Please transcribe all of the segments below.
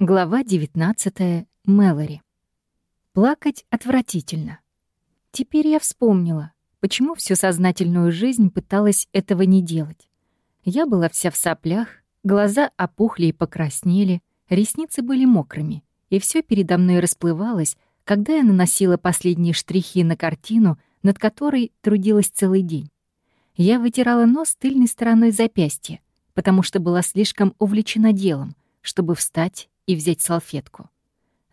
Глава 19. Мэлори. Плакать отвратительно. Теперь я вспомнила, почему всю сознательную жизнь пыталась этого не делать. Я была вся в соплях, глаза опухли и покраснели, ресницы были мокрыми, и все передо мной расплывалось, когда я наносила последние штрихи на картину, над которой трудилась целый день. Я вытирала нос тыльной стороной запястья, потому что была слишком увлечена делом, чтобы встать и взять салфетку.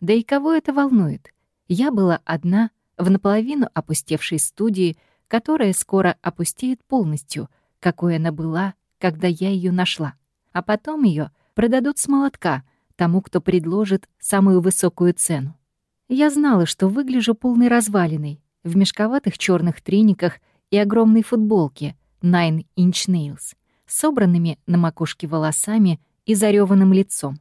Да и кого это волнует? Я была одна в наполовину опустевшей студии, которая скоро опустеет полностью, какой она была, когда я ее нашла. А потом ее продадут с молотка тому, кто предложит самую высокую цену. Я знала, что выгляжу полной развалиной, в мешковатых черных трениках и огромной футболке Nine Inch Nails, собранными на макушке волосами и зареванным лицом.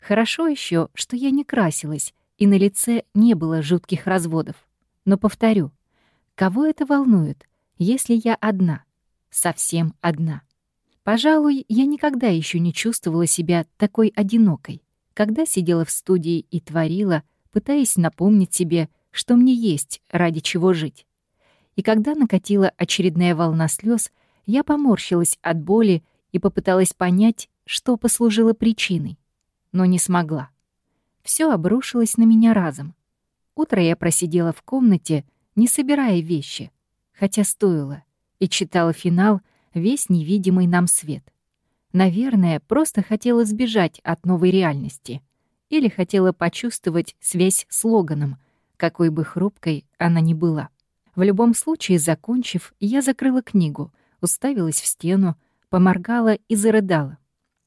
Хорошо еще, что я не красилась, и на лице не было жутких разводов. Но повторю, кого это волнует, если я одна, совсем одна? Пожалуй, я никогда еще не чувствовала себя такой одинокой, когда сидела в студии и творила, пытаясь напомнить себе, что мне есть ради чего жить. И когда накатила очередная волна слез, я поморщилась от боли и попыталась понять, что послужило причиной но не смогла. Все обрушилось на меня разом. Утро я просидела в комнате, не собирая вещи, хотя стоило, и читала финал весь невидимый нам свет. Наверное, просто хотела сбежать от новой реальности или хотела почувствовать связь с Логаном, какой бы хрупкой она ни была. В любом случае, закончив, я закрыла книгу, уставилась в стену, поморгала и зарыдала.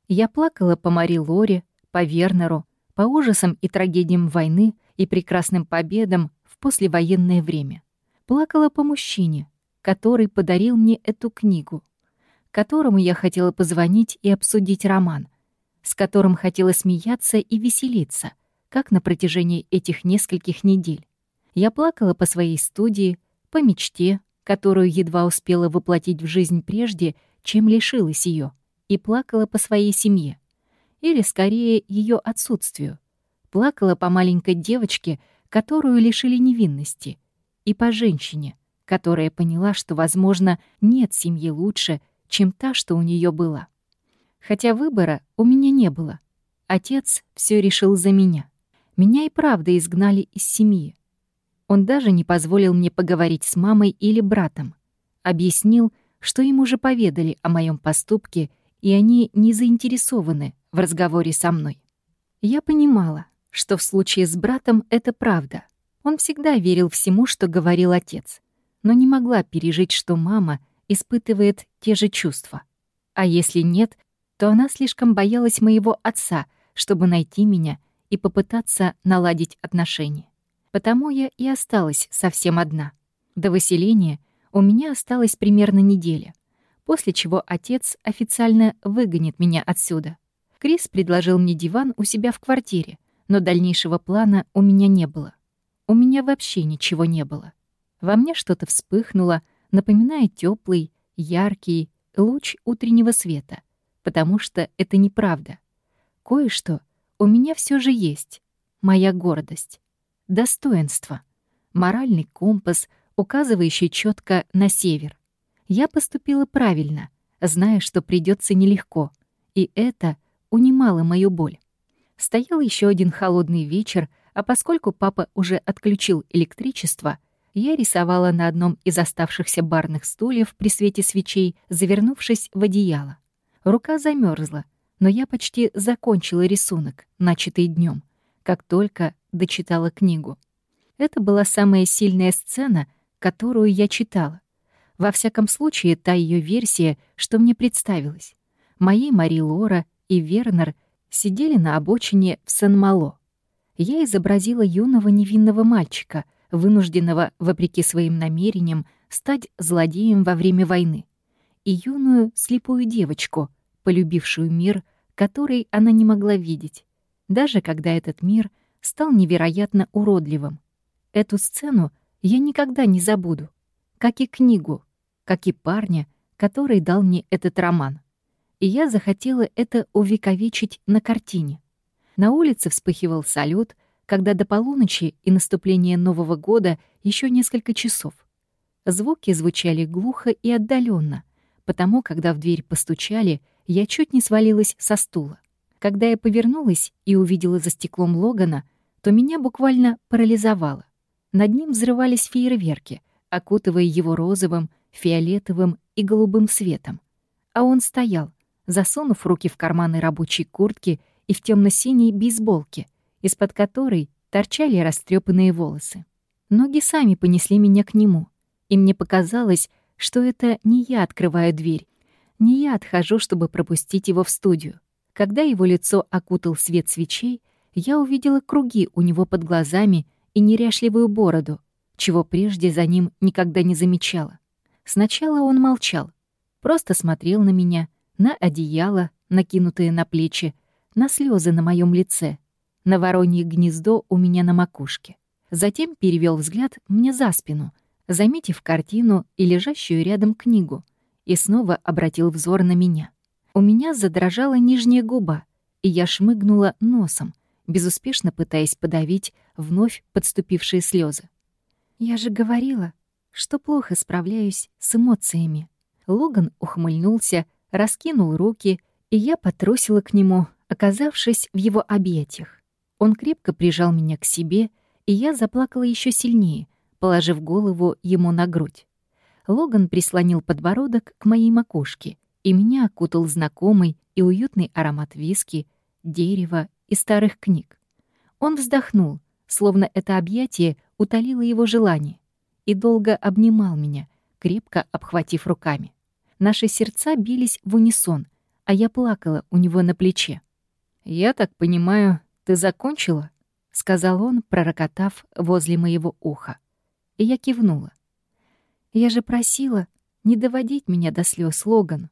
Я плакала по Мари Лоре, по Вернеру, по ужасам и трагедиям войны и прекрасным победам в послевоенное время. Плакала по мужчине, который подарил мне эту книгу, которому я хотела позвонить и обсудить роман, с которым хотела смеяться и веселиться, как на протяжении этих нескольких недель. Я плакала по своей студии, по мечте, которую едва успела воплотить в жизнь прежде, чем лишилась ее, и плакала по своей семье или скорее ее отсутствию. Плакала по маленькой девочке, которую лишили невинности, и по женщине, которая поняла, что, возможно, нет семьи лучше, чем та, что у нее была. Хотя выбора у меня не было. Отец все решил за меня. Меня и правда изгнали из семьи. Он даже не позволил мне поговорить с мамой или братом. Объяснил, что им уже поведали о моем поступке, и они не заинтересованы в разговоре со мной. Я понимала, что в случае с братом это правда. Он всегда верил всему, что говорил отец, но не могла пережить, что мама испытывает те же чувства. А если нет, то она слишком боялась моего отца, чтобы найти меня и попытаться наладить отношения. Потому я и осталась совсем одна. До выселения у меня осталась примерно неделя, после чего отец официально выгонит меня отсюда. Крис предложил мне диван у себя в квартире, но дальнейшего плана у меня не было. У меня вообще ничего не было. Во мне что-то вспыхнуло, напоминая теплый, яркий луч утреннего света, потому что это неправда. Кое-что у меня все же есть. Моя гордость, достоинство, моральный компас, указывающий четко на север. Я поступила правильно, зная, что придется нелегко, и это унимала мою боль. Стоял еще один холодный вечер, а поскольку папа уже отключил электричество, я рисовала на одном из оставшихся барных стульев при свете свечей, завернувшись в одеяло. Рука замерзла, но я почти закончила рисунок, начатый днем, как только дочитала книгу. Это была самая сильная сцена, которую я читала. Во всяком случае, та ее версия, что мне представилась. Моей Мари Лора и Вернер сидели на обочине в Сен-Мало. Я изобразила юного невинного мальчика, вынужденного, вопреки своим намерениям, стать злодеем во время войны, и юную слепую девочку, полюбившую мир, который она не могла видеть, даже когда этот мир стал невероятно уродливым. Эту сцену я никогда не забуду, как и книгу, как и парня, который дал мне этот роман и я захотела это увековечить на картине. На улице вспыхивал салют, когда до полуночи и наступления Нового года еще несколько часов. Звуки звучали глухо и отдаленно, потому когда в дверь постучали, я чуть не свалилась со стула. Когда я повернулась и увидела за стеклом Логана, то меня буквально парализовало. Над ним взрывались фейерверки, окутывая его розовым, фиолетовым и голубым светом. А он стоял, засунув руки в карманы рабочей куртки и в темно синей бейсболке, из-под которой торчали растрепанные волосы. Ноги сами понесли меня к нему, и мне показалось, что это не я открываю дверь, не я отхожу, чтобы пропустить его в студию. Когда его лицо окутал свет свечей, я увидела круги у него под глазами и неряшливую бороду, чего прежде за ним никогда не замечала. Сначала он молчал, просто смотрел на меня, на одеяло, накинутое на плечи, на слезы на моем лице, на воронье гнездо у меня на макушке. Затем перевел взгляд мне за спину, заметив картину и лежащую рядом книгу, и снова обратил взор на меня. У меня задрожала нижняя губа, и я шмыгнула носом, безуспешно пытаясь подавить вновь подступившие слезы. «Я же говорила, что плохо справляюсь с эмоциями». Логан ухмыльнулся, раскинул руки, и я потрусила к нему, оказавшись в его объятиях. Он крепко прижал меня к себе, и я заплакала еще сильнее, положив голову ему на грудь. Логан прислонил подбородок к моей макушке, и меня окутал знакомый и уютный аромат виски, дерева и старых книг. Он вздохнул, словно это объятие утолило его желание, и долго обнимал меня, крепко обхватив руками. Наши сердца бились в унисон, а я плакала у него на плече. «Я так понимаю, ты закончила?» — сказал он, пророкотав возле моего уха. И я кивнула. «Я же просила не доводить меня до слез, Логан».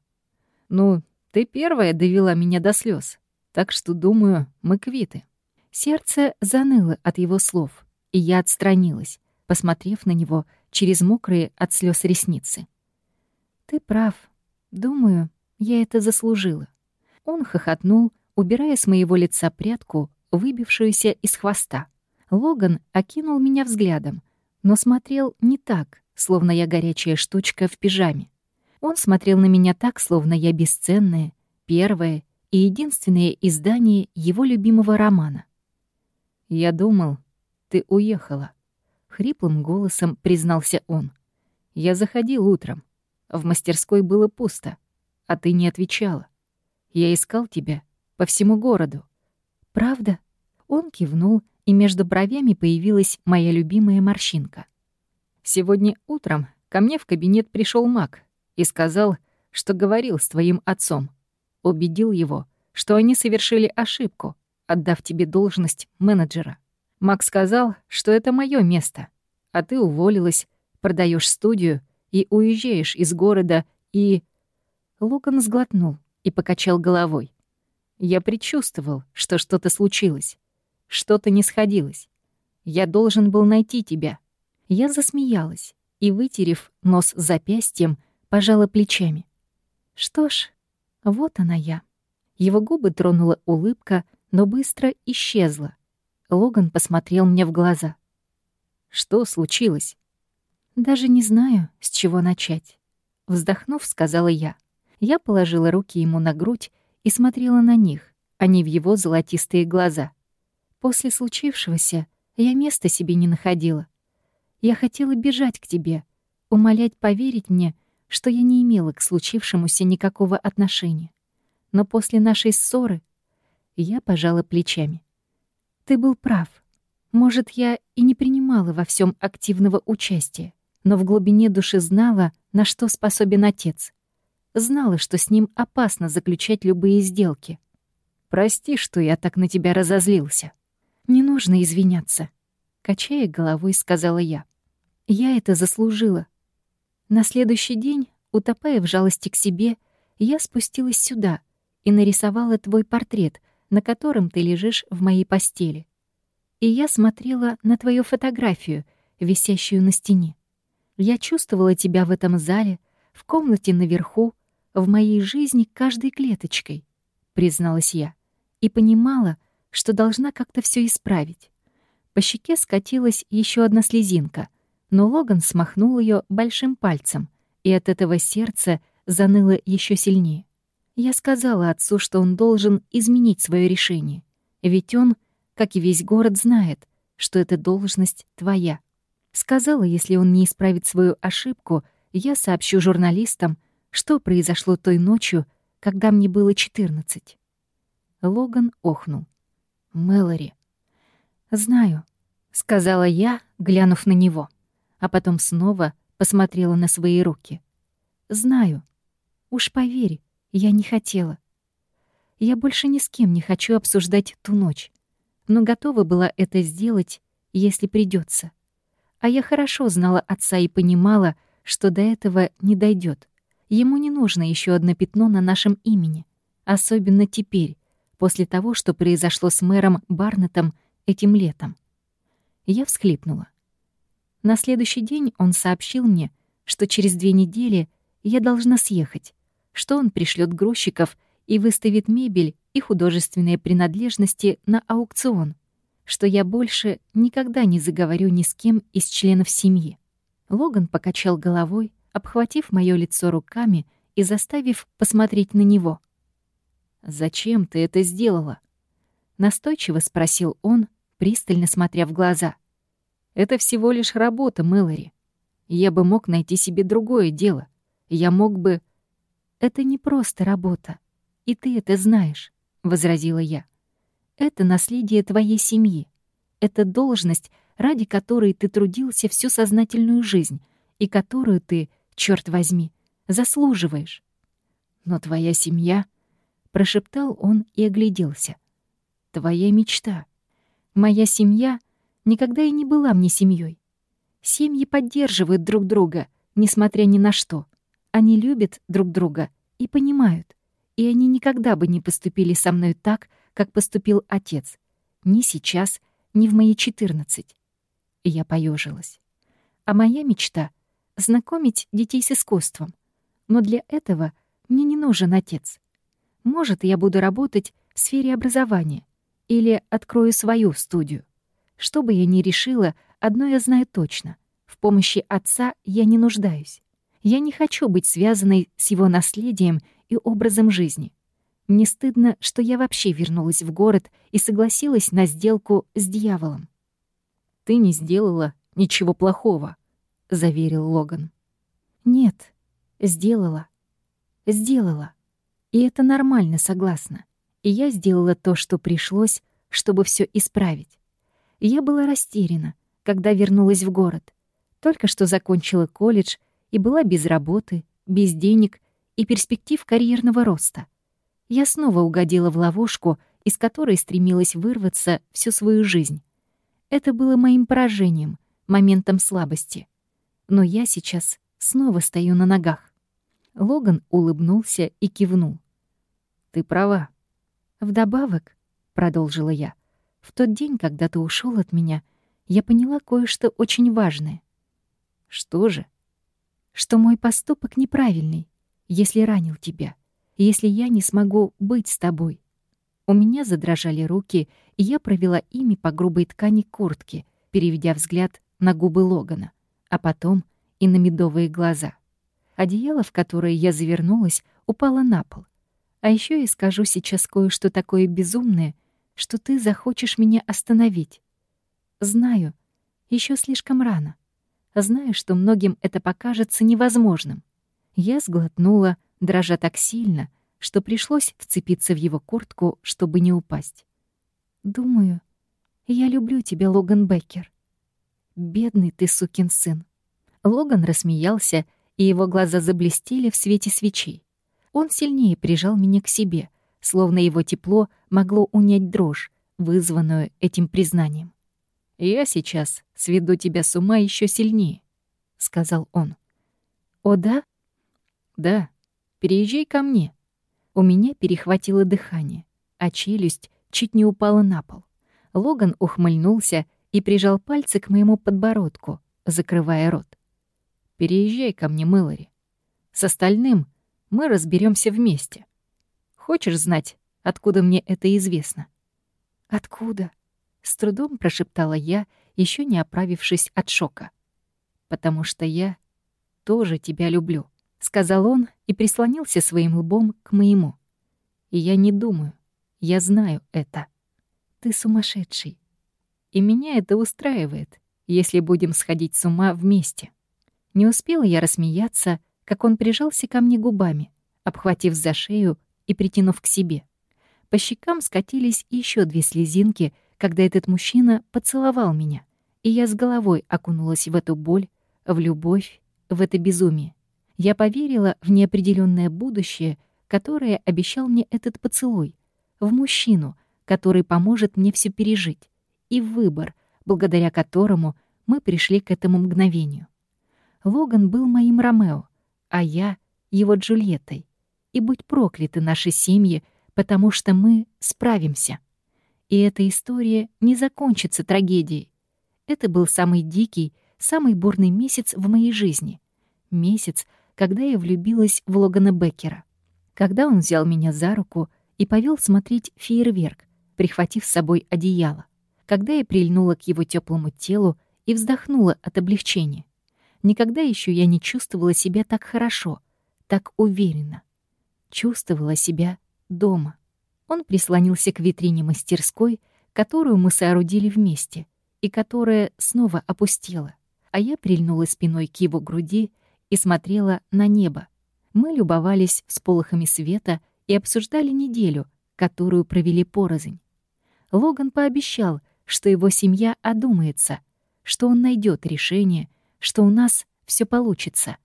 «Ну, ты первая довела меня до слез, так что, думаю, мы квиты». Сердце заныло от его слов, и я отстранилась, посмотрев на него через мокрые от слез ресницы. «Ты прав. Думаю, я это заслужила». Он хохотнул, убирая с моего лица прядку, выбившуюся из хвоста. Логан окинул меня взглядом, но смотрел не так, словно я горячая штучка в пижаме. Он смотрел на меня так, словно я бесценное, первое и единственное издание его любимого романа. «Я думал, ты уехала», — хриплым голосом признался он. «Я заходил утром. В мастерской было пусто, а ты не отвечала. Я искал тебя по всему городу. Правда? Он кивнул, и между бровями появилась моя любимая морщинка. Сегодня утром ко мне в кабинет пришел Мак и сказал, что говорил с твоим отцом. Убедил его, что они совершили ошибку, отдав тебе должность менеджера. Мак сказал, что это мое место, а ты уволилась, продаешь студию и уезжаешь из города, и...» Лукан сглотнул и покачал головой. «Я предчувствовал, что что-то случилось. Что-то не сходилось. Я должен был найти тебя». Я засмеялась и, вытерев нос запястьем, пожала плечами. «Что ж, вот она я». Его губы тронула улыбка, но быстро исчезла. Логан посмотрел мне в глаза. «Что случилось?» Даже не знаю, с чего начать. Вздохнув, сказала я. Я положила руки ему на грудь и смотрела на них, а не в его золотистые глаза. После случившегося я места себе не находила. Я хотела бежать к тебе, умолять поверить мне, что я не имела к случившемуся никакого отношения. Но после нашей ссоры я пожала плечами. Ты был прав. Может, я и не принимала во всем активного участия но в глубине души знала, на что способен отец. Знала, что с ним опасно заключать любые сделки. «Прости, что я так на тебя разозлился». «Не нужно извиняться», — качая головой, сказала я. «Я это заслужила». На следующий день, утопая в жалости к себе, я спустилась сюда и нарисовала твой портрет, на котором ты лежишь в моей постели. И я смотрела на твою фотографию, висящую на стене. Я чувствовала тебя в этом зале, в комнате наверху, в моей жизни каждой клеточкой, призналась я, и понимала, что должна как-то все исправить. По щеке скатилась еще одна слезинка, но Логан смахнул ее большим пальцем, и от этого сердце заныло еще сильнее. Я сказала отцу, что он должен изменить свое решение, ведь он, как и весь город, знает, что эта должность твоя. Сказала, если он не исправит свою ошибку, я сообщу журналистам, что произошло той ночью, когда мне было 14. Логан охнул. «Мэлори». «Знаю», — сказала я, глянув на него, а потом снова посмотрела на свои руки. «Знаю. Уж поверь, я не хотела. Я больше ни с кем не хочу обсуждать ту ночь, но готова была это сделать, если придется. А я хорошо знала отца и понимала, что до этого не дойдет. Ему не нужно еще одно пятно на нашем имени, особенно теперь, после того, что произошло с мэром Барнетом этим летом. Я всхлипнула. На следующий день он сообщил мне, что через две недели я должна съехать, что он пришлет грузчиков и выставит мебель и художественные принадлежности на аукцион, что я больше никогда не заговорю ни с кем из членов семьи. Логан покачал головой, обхватив моё лицо руками и заставив посмотреть на него. «Зачем ты это сделала?» Настойчиво спросил он, пристально смотря в глаза. «Это всего лишь работа, Мэлори. Я бы мог найти себе другое дело. Я мог бы...» «Это не просто работа, и ты это знаешь», — возразила я. «Это наследие твоей семьи. Это должность, ради которой ты трудился всю сознательную жизнь и которую ты, черт возьми, заслуживаешь. Но твоя семья, — прошептал он и огляделся, — твоя мечта. Моя семья никогда и не была мне семьей. Семьи поддерживают друг друга, несмотря ни на что. Они любят друг друга и понимают. И они никогда бы не поступили со мной так, как поступил отец. Ни сейчас, ни в мои четырнадцать. Я поежилась. А моя мечта — знакомить детей с искусством. Но для этого мне не нужен отец. Может, я буду работать в сфере образования или открою свою студию. Что бы я ни решила, одно я знаю точно. В помощи отца я не нуждаюсь. Я не хочу быть связанной с его наследием и образом жизни. Мне стыдно, что я вообще вернулась в город и согласилась на сделку с дьяволом. «Ты не сделала ничего плохого», — заверил Логан. «Нет, сделала. Сделала. И это нормально, согласна. И я сделала то, что пришлось, чтобы все исправить. Я была растеряна, когда вернулась в город. Только что закончила колледж — и была без работы, без денег и перспектив карьерного роста. Я снова угодила в ловушку, из которой стремилась вырваться всю свою жизнь. Это было моим поражением, моментом слабости. Но я сейчас снова стою на ногах. Логан улыбнулся и кивнул. «Ты права». «Вдобавок», — продолжила я, — «в тот день, когда ты ушел от меня, я поняла кое-что очень важное». «Что же?» Что мой поступок неправильный, если ранил тебя, если я не смогу быть с тобой. У меня задрожали руки, и я провела ими по грубой ткани куртки, переведя взгляд на губы Логана, а потом и на медовые глаза. Одеяло, в которое я завернулась, упало на пол. А еще я скажу сейчас кое-что такое безумное, что ты захочешь меня остановить. Знаю, еще слишком рано зная, что многим это покажется невозможным. Я сглотнула, дрожа так сильно, что пришлось вцепиться в его куртку, чтобы не упасть. «Думаю, я люблю тебя, Логан Беккер. Бедный ты сукин сын». Логан рассмеялся, и его глаза заблестели в свете свечей. Он сильнее прижал меня к себе, словно его тепло могло унять дрожь, вызванную этим признанием. «Я сейчас сведу тебя с ума еще сильнее», — сказал он. «О, да?» «Да. Переезжай ко мне». У меня перехватило дыхание, а челюсть чуть не упала на пол. Логан ухмыльнулся и прижал пальцы к моему подбородку, закрывая рот. «Переезжай ко мне, Мэлори. С остальным мы разберемся вместе. Хочешь знать, откуда мне это известно?» «Откуда?» — с трудом прошептала я, еще не оправившись от шока. «Потому что я тоже тебя люблю», — сказал он и прислонился своим лбом к моему. «И я не думаю, я знаю это. Ты сумасшедший. И меня это устраивает, если будем сходить с ума вместе». Не успела я рассмеяться, как он прижался ко мне губами, обхватив за шею и притянув к себе. По щекам скатились еще две слезинки, когда этот мужчина поцеловал меня, и я с головой окунулась в эту боль, в любовь, в это безумие. Я поверила в неопределенное будущее, которое обещал мне этот поцелуй, в мужчину, который поможет мне все пережить, и в выбор, благодаря которому мы пришли к этому мгновению. Логан был моим Ромео, а я — его Джульеттой. И будь прокляты наши семьи, потому что мы справимся. И эта история не закончится трагедией. Это был самый дикий, самый бурный месяц в моей жизни. Месяц, когда я влюбилась в Логана Беккера. Когда он взял меня за руку и повел смотреть фейерверк, прихватив с собой одеяло. Когда я прильнула к его теплому телу и вздохнула от облегчения. Никогда еще я не чувствовала себя так хорошо, так уверенно. Чувствовала себя дома. Он прислонился к витрине мастерской, которую мы соорудили вместе, и которая снова опустела, а я прильнула спиной к его груди и смотрела на небо. Мы любовались всполохами света и обсуждали неделю, которую провели порознь. Логан пообещал, что его семья одумается, что он найдет решение, что у нас все получится.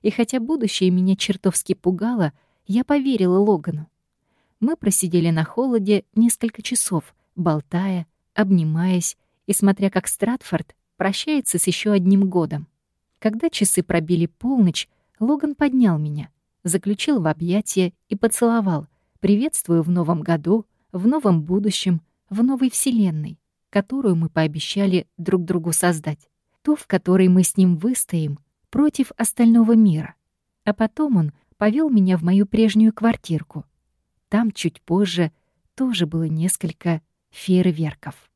И хотя будущее меня чертовски пугало, я поверила Логану. Мы просидели на холоде несколько часов, болтая, обнимаясь и смотря, как Стратфорд прощается с еще одним годом. Когда часы пробили полночь, Логан поднял меня, заключил в объятия и поцеловал, приветствуя в новом году, в новом будущем, в новой вселенной, которую мы пообещали друг другу создать, ту, в которой мы с ним выстоим против остального мира. А потом он повел меня в мою прежнюю квартирку. Там чуть позже тоже было несколько фейерверков.